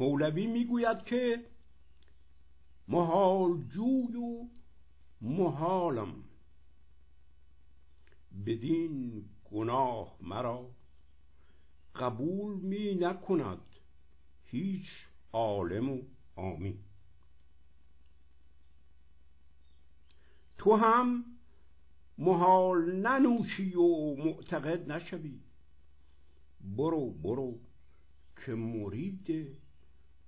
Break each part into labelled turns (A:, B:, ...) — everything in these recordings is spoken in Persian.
A: مولوی می‌گوید که محال جوی و محالم. بدین گناه مرا قبول می نکند هیچ عالم و آمین تو هم محال ننوشی و معتقد نشوی. برو برو که مرید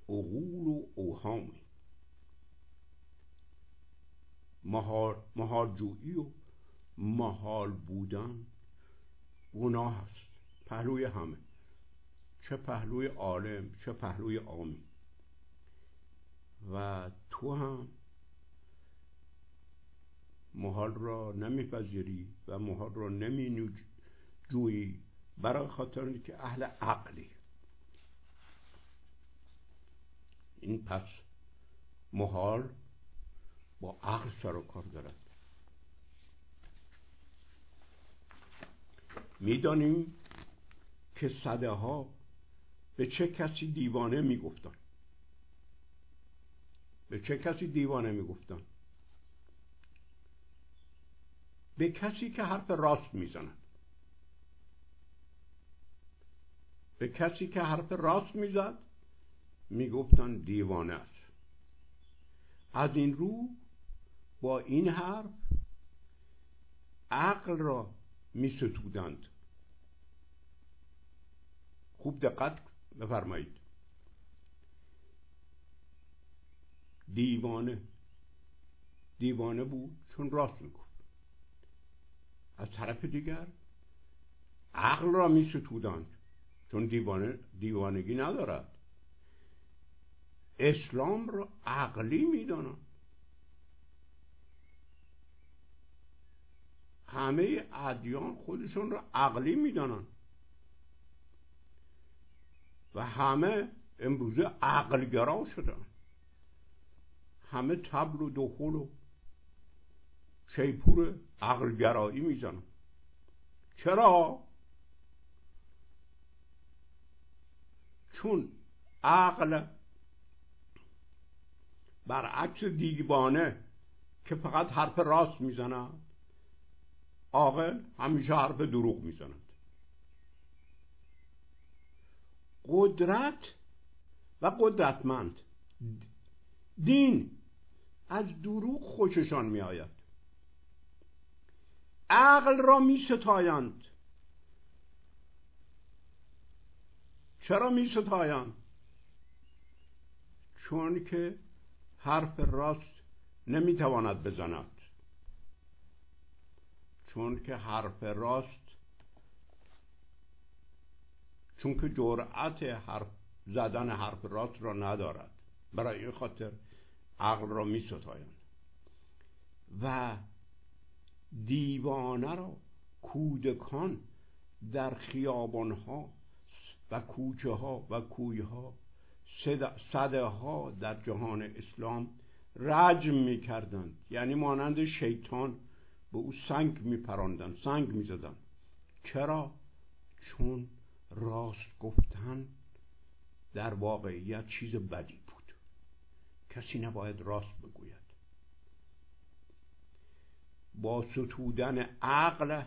A: عقول و اوهامی محال جویی و محال بودن گناه است. پهلوی همه. چه پهلوی عالم چه پهلوی عامی. و تو هم محال را نمیپذیری و محال را نمی جویی برای خاطر که اهل عقلی. این پس محال با عقل سر و کار دارد. می‌دانیم که صده ها به چه کسی دیوانه می‌گفتن به چه کسی دیوانه می‌گفتن به کسی که حرف راست می‌زند. به کسی که حرف راست می‌زد می‌گفتن دیوانه است. از این رو با این حرف عقل را میستودند. خوب دقت بفرمایید. دیوانه دیوانه بود چون راست می‌گفت. از طرف دیگر عقل را می چون دیوانه دیوانگی ندارد. اسلام را عقلی می‌دانند همه ادیان خودشون را عقلی می‌دانند و همه امروزه عقلگرا شدن. همه تبل و دخول و شیپور عقلگرایی می‌زنن. چرا؟ چون عقل برعکس دیگبانه که فقط حرف راست می‌زند عاقل همیشه حرف دروغ می‌زند. قدرت و قدرتمند دین از دروغ خوششان می آید عقل را می ستایند چرا می ستایند چون که حرف راست نمی تواند بزند. چون که حرف راست چون که جرأت حرف زدن حرف راست را ندارد. برای این خاطر عقل را می ستایند و دیوانه را کودکان در خیابانها و کوچه ها و کوی ها صده ها در جهان اسلام رجم می کردند یعنی مانند شیطان به او سنگ می پراندن سنگ می زدن. چرا؟ چون راست گفتن در واقعیت چیز بدی بود کسی نباید راست بگوید با ستودن عقل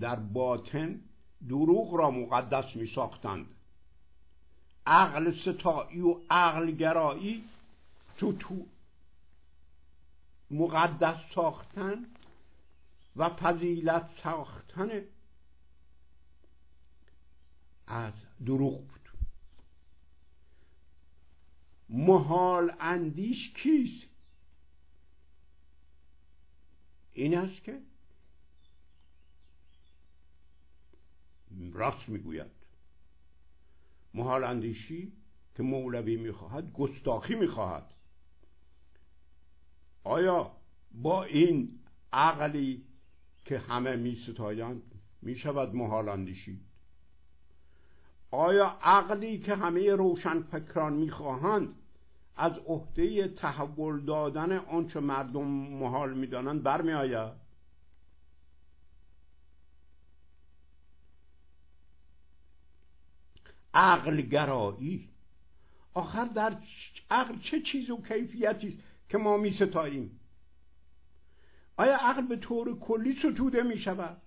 A: در باطن دروغ را مقدس می ساختند عقل ستایی و عقل گرایی تو تو مقدس ساختن و فضیلت ساختن از دروغ بود. محال اندیش کیست؟ این است که راست می‌گوید. محال اندیشی که مولوی می‌خواهد گستاخی می‌خواهد. آیا با این عقلی که همه میستایند می‌شود محال اندیشی؟ آیا عقلی که همه روشن فکران می‌خواهند از عهده تحول دادن آنچه مردم محال می‌دانند برمیآید؟ عقلگرایی. آخر در عقل چه چیز و کیفیتی است که ما می ستاییم آیا عقل به طور کلی ستوده می شود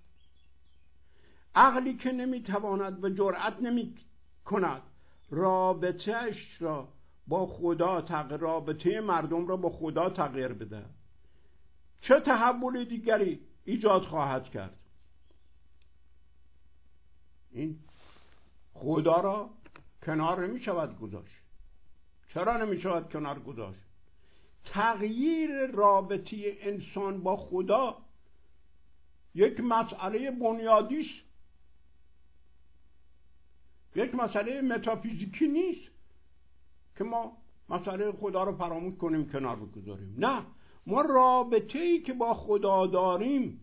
A: عقلی که نمی تواند و جرأت نمی کند رابطهش را با خدا تغییر رابطه مردم را با خدا تغییر بده. چه تحول دیگری ایجاد خواهد کرد؟ این خدا را کنار نمی شود گذاشت. چرا نمی شود کنار گذاشت؟ تغییر رابطه انسان با خدا یک مسئله بنیادی است. یک مسئله متافیزیکی نیست که ما مسئله خدا رو فراموش کنیم کنار بگذاریم. نه ما رابطه ای که با خدا داریم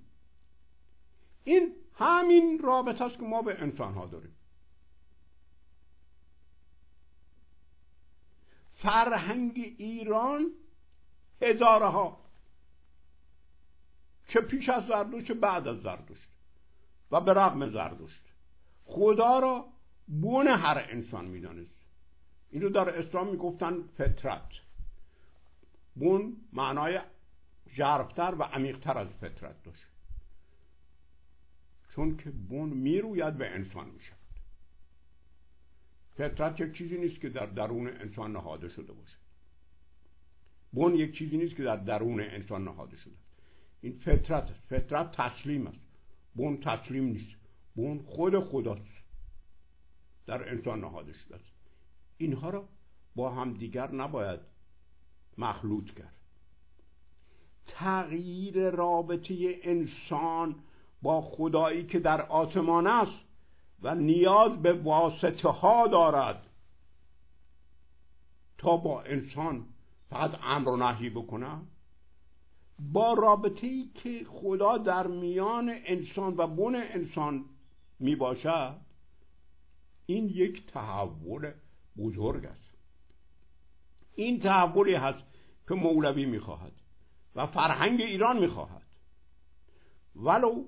A: این همین رابطه است که ما به انسان ها داریم. فرهنگ ایران هزارها. چه پیش از زردوشت چه بعد از زردوشت و به رغم زردوشت خدا را بون هر انسان می‌دانست. اینو در اسلام می‌گفتن فطرت. بون معنای جرفتر و عمیقتر از فطرت داشت. چون که بون می‌روید به انسان می‌شود. فطرت یک چیزی نیست که در درون انسان نهاده شده باشه. بون یک چیزی نیست که در درون انسان نهاده شده. این فطرت فطرت تسلیم است. بون تسلیم نیست. بون خود خداست. در انسان نهاده شده است. اینها را با هم دیگر نباید مخلوط کرد. تغییر رابطه انسان با خدایی که در آسمان است و نیاز به واسطه ها دارد تا با انسان فقط امر و نهی بکنه. با رابطه ای که خدا در میان انسان و بن انسان می باشد این یک تحول بزرگ است. این تحولی هست که مولوی می‌خواهد و فرهنگ ایران می‌خواهد. ولو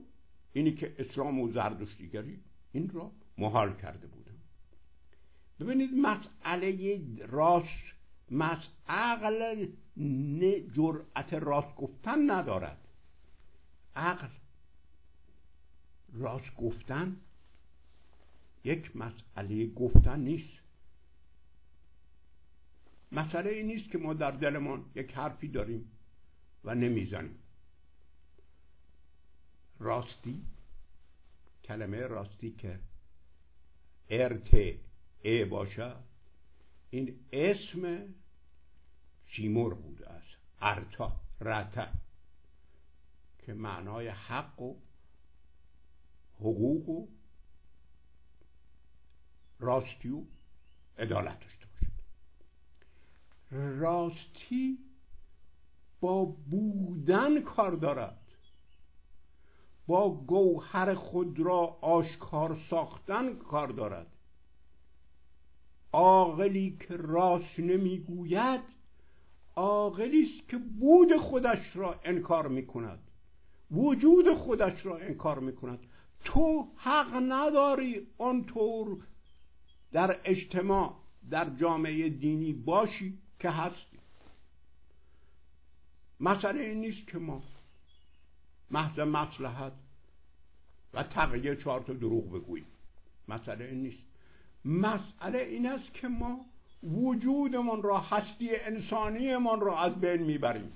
A: اینی که اسلام و زردشتیگری این را محال کرده بودم. ببینید مسئله راست مس عقل جرأت راست گفتن ندارد. عقل راست گفتن یک مسئله گفتن نیست. مسئله این نیست که ما در دلمان یک حرفی داریم و نمی‌زنیم. راستی کلمه راستی که ارت ای باشد این اسم شیمور بوده است ارتا رتا که معنای حق و حقوق و راستی و عدالت داشته باشد راستی با بودن کار دارد. با گوهر خود را آشکار ساختن کار دارد. عاقلی که راست نمی‌گوید عاقلی است که بود خودش را انکار می‌کند. وجود خودش را انکار می‌کند. تو حق نداری آنطور در اجتماع در جامعه دینی باشی که هستی. مسئله این نیست که ما محض مصلحت و تقیه چهار تا دروغ بگوییم مسئله این نیست. مسئله این است که ما وجودمان را هستی انسانیمان را از بین می‌بریم.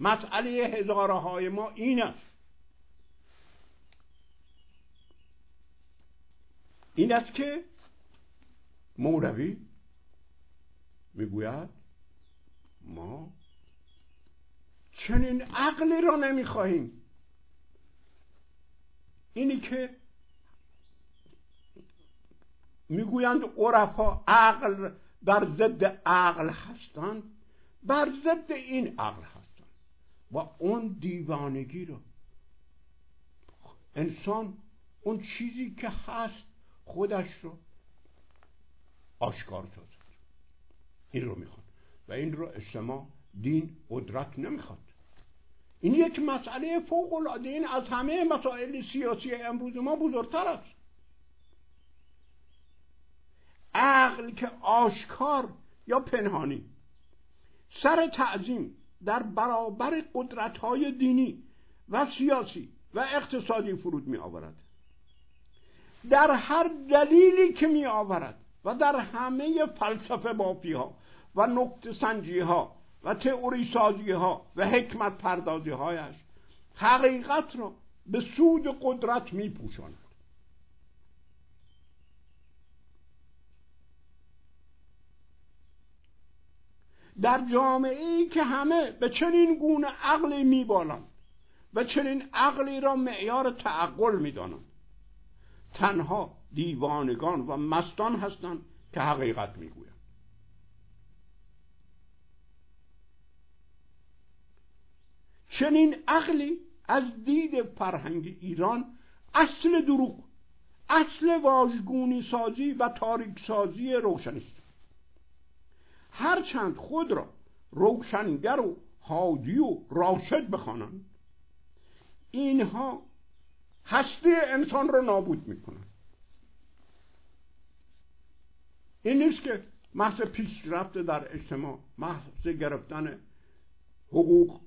A: مسئله هزاره های ما این است. این است که مولوی می‌گوید ما چنین عقلی را نمی‌خواهیم. اینی که می‌گویند عرفا عقل بر ضد عقل هستند بر ضد این عقل هستند. و اون دیوانگی را انسان اون چیزی که هست خودش رو آشکار سازد. این رو می‌خواد و این رو اجتماع دین قدرت نمی‌خواد. این یک مسئله فوق العاده این از همه مسائل سیاسی امروز ما بزرگتر است. عقل که آشکار یا پنهانی سر تعظیم در برابر قدرت های دینی و سیاسی و اقتصادی فرود می آورد در هر دلیلی که می آورد و در همه فلسفه بافی ها و نقط سنجی ها و تئوری سازی ها و حکمت پردازی هایش حقیقت را به سود قدرت می پوشاند در جامعه ای که همه به چنین گونه عقلی میبالند و چنین عقلی را معیار تعقل می‌دانند. تنها دیوانگان و مستان هستند که حقیقت می‌گویند. چنین عقلی از دید فرهنگ ایران اصل دروغ اصل واژگونی سازی و تاریک سازی روشنی است. هرچند خود را روشنگر و حادی و راشد بخوانند اینها هستی انسان را نابود می‌کنند. این نیست که محض پیشرفت در اجتماع محض گرفتن حقوق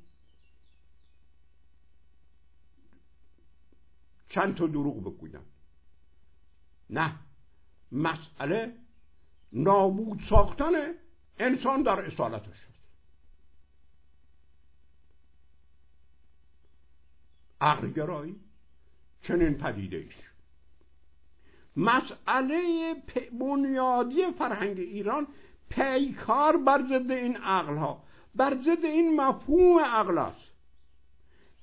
A: چند تا دروغ بگویم. نه مسئله نابود ساختن انسان در اصالتش هست. عقلگرایی چنین پدیده ایست مسئله بنیادی فرهنگ ایران پیکار بر ضد این عقل ها بر ضد این مفهوم عقل است.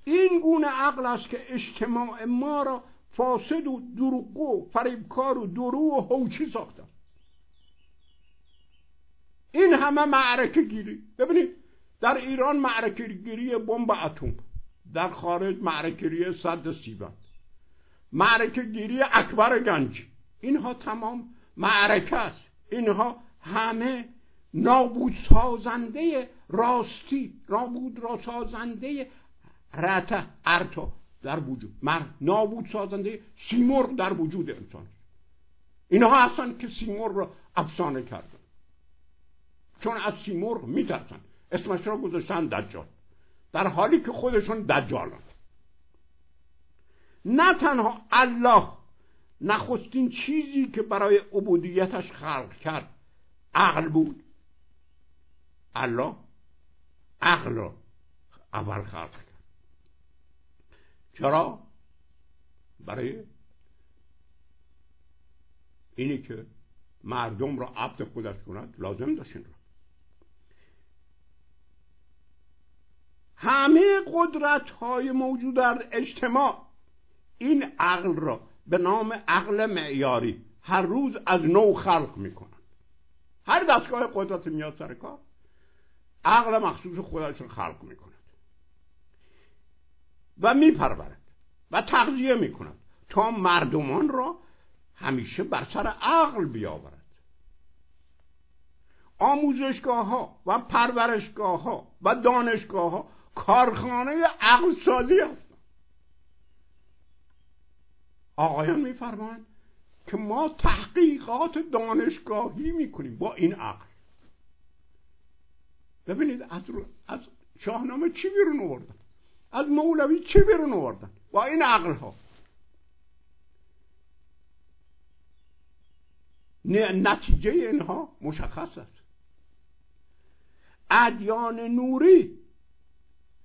A: این گونه عقل است که اجتماع ما را فاسد و دروغگو فریبکار و درو و هوچی ساخته. این همه معرکه گیری. ببینید در ایران معرکه گیری بمب اتم در خارج معرکه گیری صد سیبت معرکه گیری اکبر گنج. اینها تمام معرکه است. اینها همه نابود سازنده راستی نابود را سازنده رته ارتا در وجود. مر نابود سازنده سیمرغ در وجود انسان اینها هستن که سیمرغ را افسانه کردن چون از سیمرغ میترسن اسمش را گذاشتن دجال. در حالی که خودشون دجالن نه تنها الله نخستین چیزی که برای عبودیتش خلق کرد عقل بود. الله عقل را اول خلق کرد. چرا؟ برای اینی که مردم را عبد خودش کند لازم داشت را همه قدرت های موجود در اجتماع این عقل را به نام عقل معیاری هر روز از نو خلق می‌کنند. هر دستگاه قدرت میاد سر کار عقل مخصوص خودش را خلق می‌کند و میپرورد و تغذیه می‌کند تا مردمان را همیشه بر سر عقل بیاورد. آموزشگاه ها و پرورشگاه ها و دانشگاه ها کارخانه عقل سازی هستن آقایان میفرمایند که ما تحقیقات دانشگاهی می‌کنیم با این عقل. ببینید از, از شاهنامه چی بیرون آوردن از مولوی چی بیرون آوردن؟ با این عقل ها نتیجه اینها مشخص است. ادیان نوری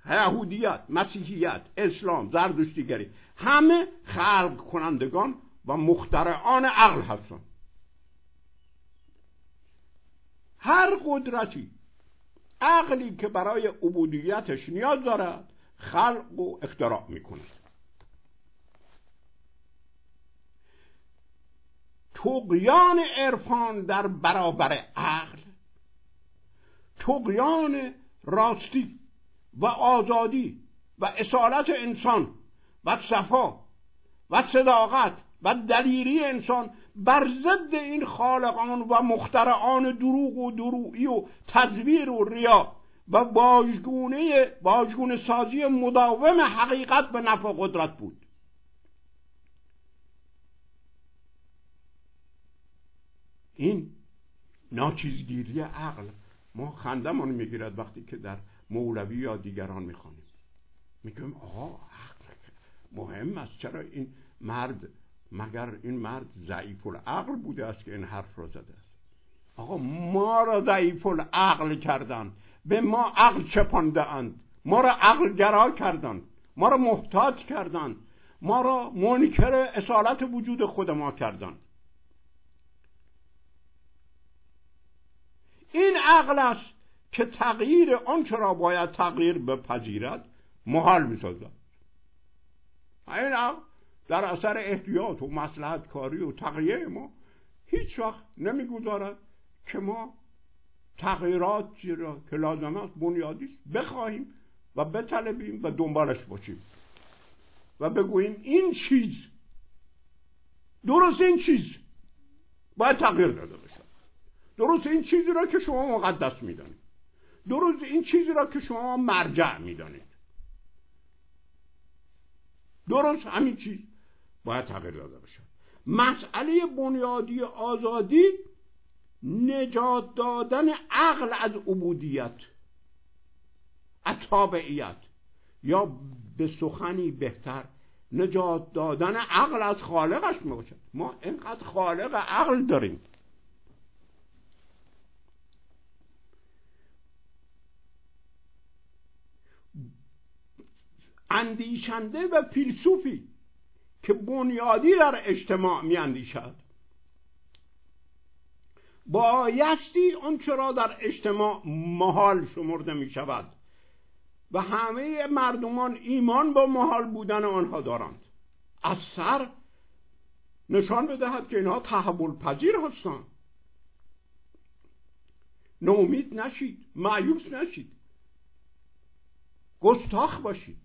A: یهودیت مسیحیت اسلام زردشتیگری همه خلق کنندگان و مخترعان عقل هستند. هر قدرتی عقلی که برای عبودیتش نیاز دارد خلق و اختراع می‌کند تقیان عرفان در برابر عقل تقیان راستی و آزادی و اصالت انسان و صفا و صداقت و دلیری انسان بر ضد این خالقان و مخترعان دروغ و دروعی و تزویر و ریا و باجگونه باجگونه سازی مداوم حقیقت به نفع قدرت بود. این ناچیزگیری عقل ما خندمون می‌گیرد وقتی که در مولوی یا دیگران می‌خوانیم. میگم آقا عقل مهم است. چرا این مرد مگر این مرد ضعیف العقل بوده است که این حرف را زده است؟ آقا ما را ضعیف العقل کردند. به ما عقل چپانده اند ما را عقل گرا کردند. ما را محتاج کردند. ما را منکر اصالت وجود خود ما کردند. این عقل است که تغییر آنچه را باید تغییر بپذیرد محال می‌سازد. این عقل در اثر احتیاط و مسلحت کاری و تغییر ما هیچ وقت نمی‌گذارد که ما تغییرات را که لازم است بنیادی بخواهیم و بطلبیم و دنبالش باشیم. و بگوییم این چیز درست این چیز باید تغییر داده بشه. درست این چیزی را که شما مقدس می‌دانید. درست این چیزی را که شما مرجع می‌دانید. درست همین چیز باید تغییر داده بشه. مسئله بنیادی آزادی نجات دادن عقل از عبودیت از یا به سخنی بهتر نجات دادن عقل از خالقش می‌باشد. ما اینقدر خالق عقل داریم. اندیشنده و فیلسوفی که بنیادی در اجتماع می اندیشد بایستی آنچه را در اجتماع محال شمرده می شود و همه مردمان ایمان با محال بودن آنها دارند. از سر نشان بدهد که اینها تحول پذیر هستند. نومید نشید معیوس نشید. گستاخ باشید.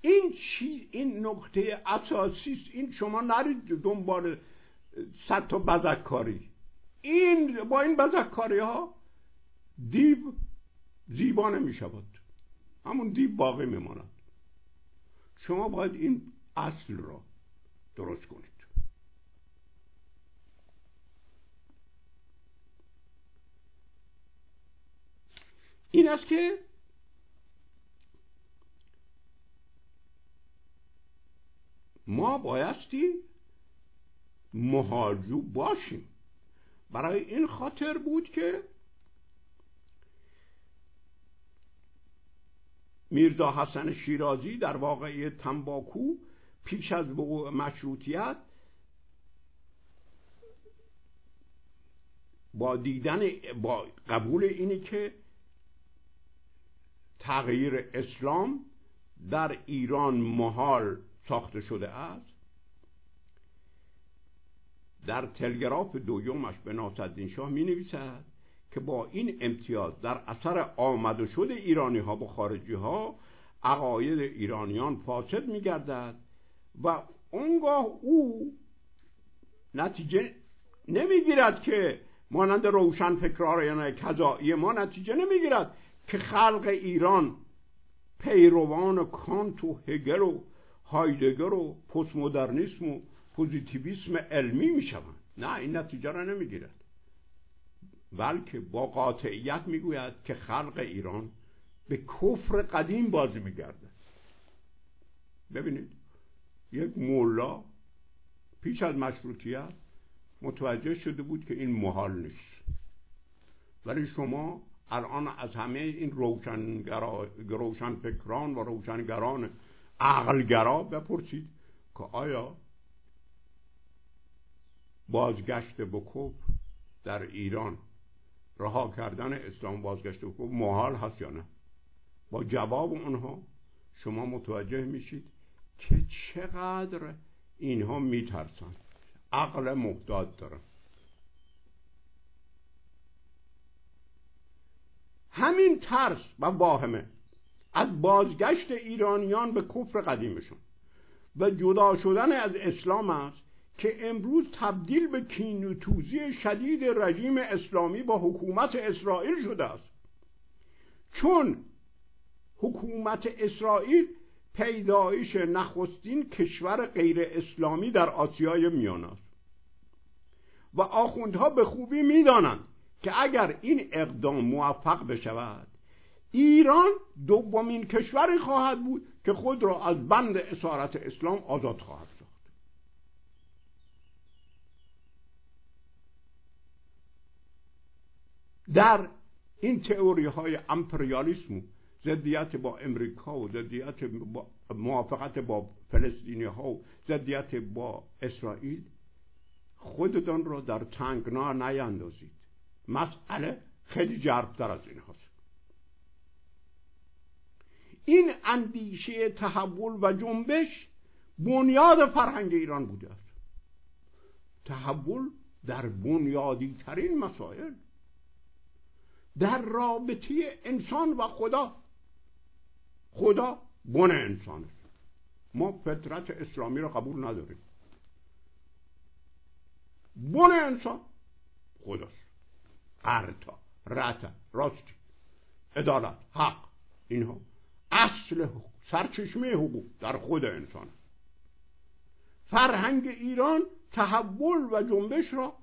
A: این چی این نقطه اساسی است. این شما نرید دنبال صد تا بزکاری این با این بزکاری ها دیو زیبا نمی شود همون دیو باقی میماند. شما باید این اصل را درست کنید. این است که ما بایستی مهاجو باشیم. برای این خاطر بود که میرزا حسن شیرازی در واقعی تنباکو پیش از وقوع مشروطیت با دیدن با قبول اینی که تغییر اسلام در ایران محال ساخته شده است. در تلگراف دویومش به ناصدین شاه می نویسد که با این امتیاز در اثر آمد و شد ایرانی ها با خارجی ها عقاید ایرانیان فاسد می گردد و اونگاه او نتیجه نمی‌گیرد که مانند روشن فکرار کذایی ما نتیجه نمی‌گیرد که خلق ایران پیروان کانت و هگل و هایدگر و پست مدرنیسم و پوزیتیویسم علمی می شوند نه این نتیجه را نمی‌گیرد. بلکه با قاطعیت می‌گوید که خلق ایران به کفر قدیم بازی میگرده ببینید یک مولا پیش از مشروطیت متوجه شده بود که این محال نیست. ولی شما الان از همه این روشن فکران و روشنگران عقلگرا بپرسید که آیا بازگشت کفر در ایران. رها کردن اسلام بازگشت کفر محال هست یا نه؟ با جواب اونها شما متوجه میشید که چقدر اینها میترسن. عقل محتاط دارن. همین ترس و واهمه از بازگشت ایرانیان به کفر قدیمشون. و جدا شدن از اسلام است که امروز تبدیل به کینوتوزی شدید رژیم اسلامی با حکومت اسرائیل شده است. چون حکومت اسرائیل پیدایش نخستین کشور غیر اسلامی در آسیای میان است. و آخوندها به خوبی می‌دانند که اگر این اقدام موفق بشود ایران دومین کشوری خواهد بود که خود را از بند اسارت اسلام آزاد خواهد ساخت در این تئوری های امپریالیسم ضدیت با امریکا و ضدیت با موافقت با فلسطینی ها و ضدیت با اسرائیل خودتان را در تنگنا نیندازید. مسئله خیلی جربتر از این هست این اندیشه تحول و جنبش بنیاد فرهنگ ایران بوده است. تحول در بنیادی ترین مسائل در رابطه انسان و خدا. خدا بن انسانه ما فطرت اسلامی را قبول نداریم. بن انسان خداست. قرتا رتا راستی عدالت حق اینها. اصل سرچشمه حقوق در خود انسان فرهنگ ایران تحول و جنبش را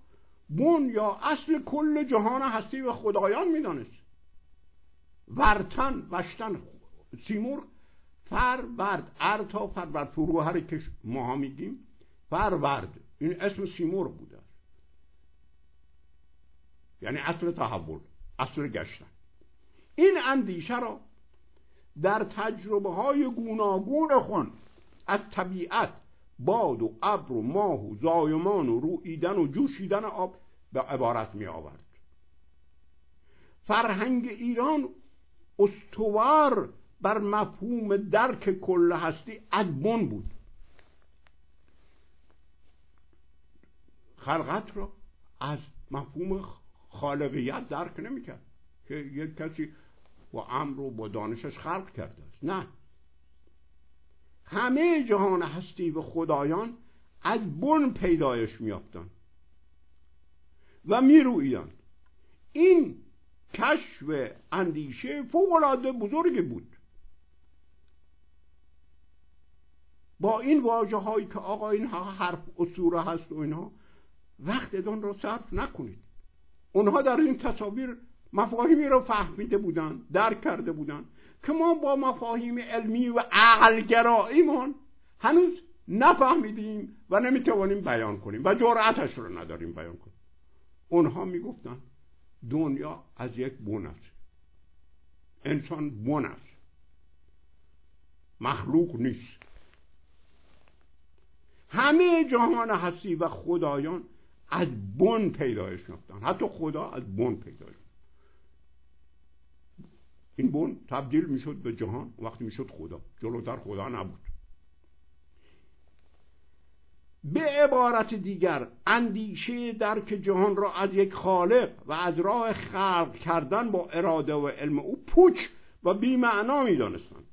A: بون یا اصل کل جهان هستی و خدایان می‌دانست. ورتن وشتن سیمور فرورد ارتا فرورد فروهر که ماها میگیم. فرورد این اسم سیمور بوده. یعنی اصل تحول اصل گشتن. این اندیشه را در تجربه های گوناگون خون از طبیعت باد و ابر و ماه و زایمان و رویدن و جوشیدن آب به عبارت می آورد فرهنگ ایران استوار بر مفهوم درک کل هستی ادبون بود. خلقت را از مفهوم خالقیت درک نمی‌کرد. که یک کسی با امر و با دانشش خلق کرده است. نه. همه جهان هستی و خدایان از بن پیدایش میافتند. و میرویدند این کشف اندیشه فوقالعاده بزرگی بود. با این واجه هایی که آقا اینها حرف اصوره هست و اینها وقتتان را صرف نکنید. اونها در این تصاویر مفاهیمی را فهمیده بودن درک کرده بودن که ما با مفاهیم علمی و عقلگراییمان هنوز نفهمیدیم و نمی‌توانیم بیان کنیم و جرأتش رو نداریم بیان کنیم. اونها می‌گفتن دنیا از یک بون است. انسان بون است. مخلوق نیست. همه جهان هستی و خدایان از بن پیدایش یافتن. حتی خدا از بن پیدایش. این بن تبدیل می‌شد به جهان وقتی می‌شد خدا. جلوتر خدا نبود. به عبارت دیگر اندیشه درک جهان را از یک خالق و از راه خلق کردن با اراده و علم او پوچ و بیمعنا می‌دانستند.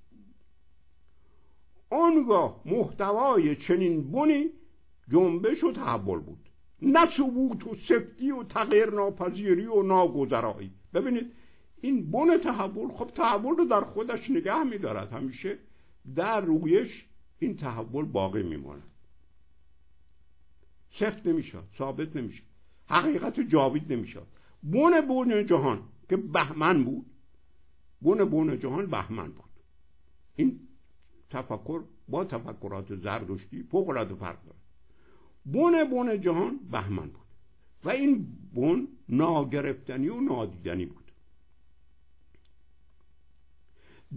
A: آنگاه محتوای چنین بنی جنبش و تحول بود. نه ثبوت و سفتی و تغییر ناپذیری و ناگذرایی. ببینید این بن تحول خب تحول رو در خودش نگه میدارد. همیشه در رویش این تحول باقی میماند. سفت نمی‌شد ثابت نمیشه حقیقت جاوید نمی‌شد بن بن جهان که بهمن بود. بن بن جهان بهمن بود. این تفکر با تفکرات زردشتی فوق العاده فرق داره بن بن جهان بهمن بود. و این بن ناگرفتنی و نادیدنی بود.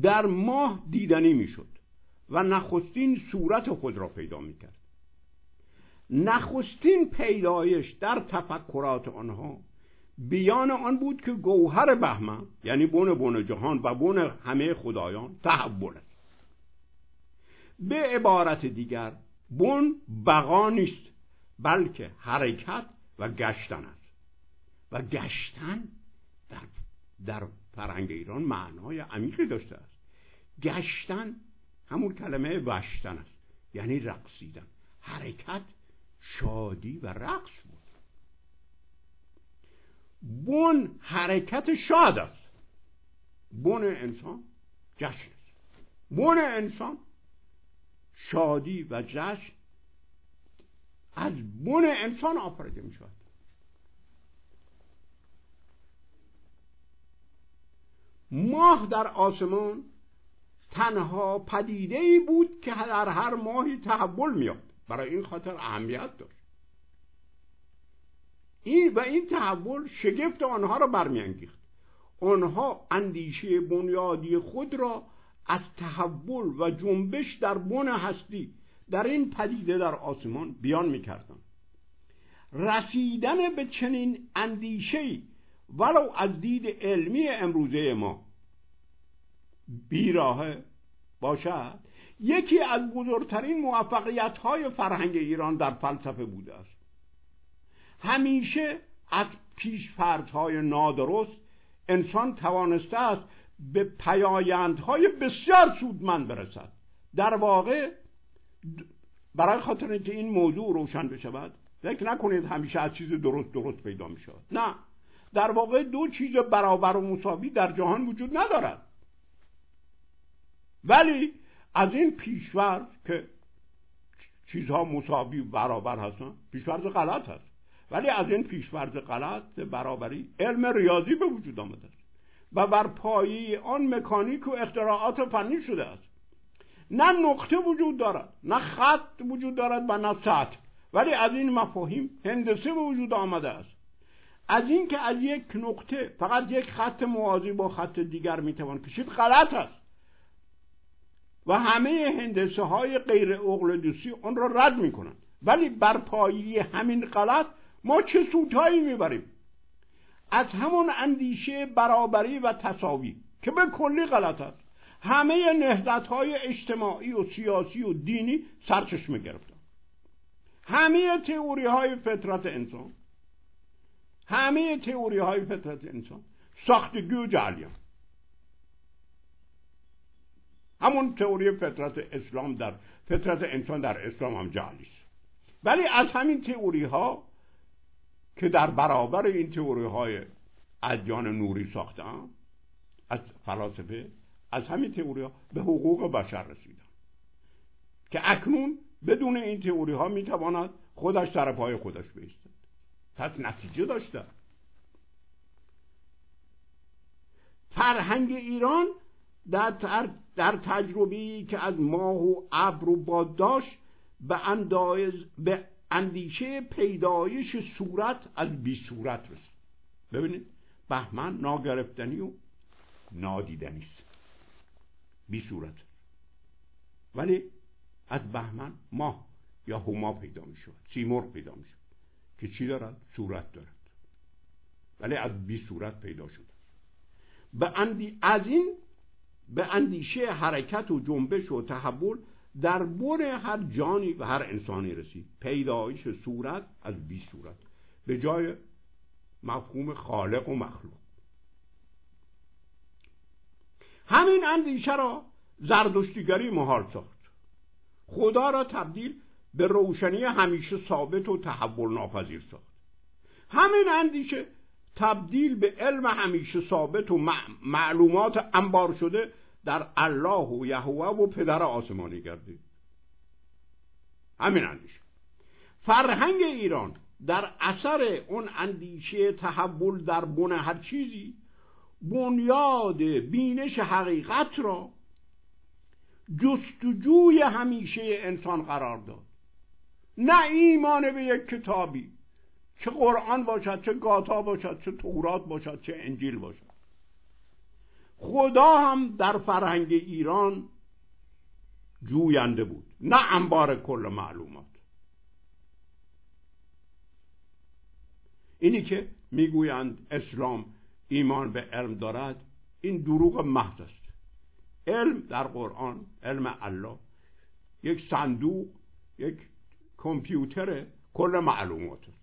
A: در ماه دیدنی می‌شد و نخستین صورت خود را پیدا می‌کرد. نخستین پیدایش در تفکرات آنها بیان آن بود که گوهر بهمن یعنی بن بن جهان و بن همه خدایان تحول است. به عبارت دیگر بن بقا نیست بلکه حرکت و گشتن است. و گشتن در, در فرهنگ ایران معنای عمیقی داشته است. گشتن همون کلمه وشتن است یعنی رقصیدن. حرکت شادی و رقص بود. بن حرکت شاد است. بن انسان جشن است. بن انسان شادی و جشن از بن انسان آفریده می شود ماه در آسمان تنها پدیده ای بود که در هر ماهی تحول میاد. برای این خاطر اهمیت داشت. این و این تحول شگفت آنها را برمیانگیخت. آنها اندیشه بنیادی خود را از تحول و جنبش در بن هستی در این پدیده در آسمان بیان می‌کردند. رسیدن به چنین اندیشه ولو از دید علمی امروزه ما بیراه باشد. یکی از بزرگترین موفقیت های فرهنگ ایران در فلسفه بوده است. همیشه از های نادرست انسان توانسته است به پیایندهای بسیار سودمند برسد. در واقع برای خاطر اینکه این موضوع روشن بشود فکر نکنید همیشه از چیز درست درست پیدا می شود نه. در واقع دو چیز برابر و مساوی در جهان وجود ندارد. ولی از این پیشورز که چیزها مساوی برابر هستن پیشورز غلط هست. ولی از این پیشورز غلط برابری علم ریاضی به وجود آمده است. و بر پایی آن مکانیک و اختراعات فنی شده است. نه نقطه وجود دارد نه خط وجود دارد و نه سطح. ولی از این مفاهیم هندسه به وجود آمده است. از اینکه از یک نقطه فقط یک خط موازی با خط دیگر می‌توان کشید غلط است. و همه هندسه های غیر اقلدوسی آن را رد می‌کنند ولی بر پایی همین غلط ما چه سودهایی می‌بریم؟ از همون اندیشه برابری و تصاوی که به کلی غلط است. همه نهضت های اجتماعی و سیاسی و دینی سرچشمه گرفتن. همه تئوری های فطرت انسان. همه تئوری های فطرت انسان. ساختگی و جعلی همون تئوری فطرت اسلام در فطرت انسان در اسلام هم جعلی است ولی از همین تئوری ها که در برابر این تئوری های ادیان نوری ساختن از فلاسفه از همین تئوری ها به حقوق بشر رسیدن که اکنون بدون این تئوری ها می‌تواند خودش سر پای خودش بیستد پس نتیجه داشته فرهنگ ایران در, در تجربی که از ماه و ابر و باد داشت به, اندایز به اندیشه پیدایش صورت از بی صورت رسید. ببینید بهمن ناگرفتنی و نادیدنی است. بی صورت. ولی از بهمن ماه یا هما پیدا می شود سیمرغ پیدا می شود که چی دارد؟ صورت دارد. ولی از بی صورت پیدا شده به اندی... از این به اندیشه حرکت و جنبش و تحول در بر هر جانی و هر انسانی رسید. پیدایش صورت از بی صورت. به جای مفهوم خالق و مخلوق. همین اندیشه را زردشتیگری محال ساخت. خدا را تبدیل به روشنی همیشه ثابت و تحول ناپذیر ساخت. همین اندیشه تبدیل به علم همیشه ثابت و معلومات انبار شده در الله و یهوه و پدر آسمانی گردید. همین اندیشه. فرهنگ ایران در اثر اون اندیشه تحول در بن هر چیزی بنیاد بینش حقیقت را جستجوی همیشه انسان قرار داد. نه ایمان به یک کتابی چه قرآن باشد چه گاتا باشد چه تورات باشد چه انجیل باشد. خدا هم در فرهنگ ایران جوینده بود نه انبار کل معلومات. اینی که می‌گویند اسلام ایمان به علم دارد این دروغ محض است. علم در قرآن علم الله یک صندوق یک کامپیوتر کل معلومات است.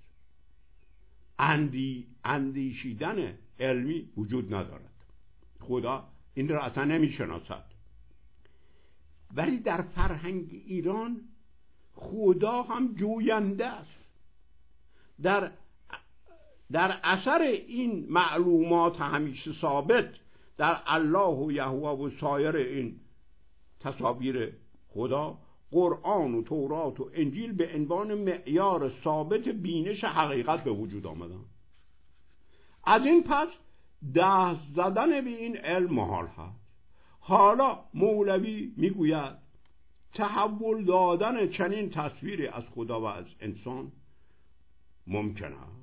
A: اندی اندیشیدن علمی وجود ندارد. خدا این را اصلا نمی‌شناسد. ولی در فرهنگ ایران خدا هم جوینده است. در در اثر این معلومات همیشه ثابت در الله و یهوه و سایر این تصاویر خدا قرآن و تورات و انجیل به عنوان معیار ثابت بینش حقیقت به وجود آمدن. از این پس دست زدن به این علم محال هست. حالا مولوی می‌گوید تحول دادن چنین تصویری از خدا و از انسان ممکن است.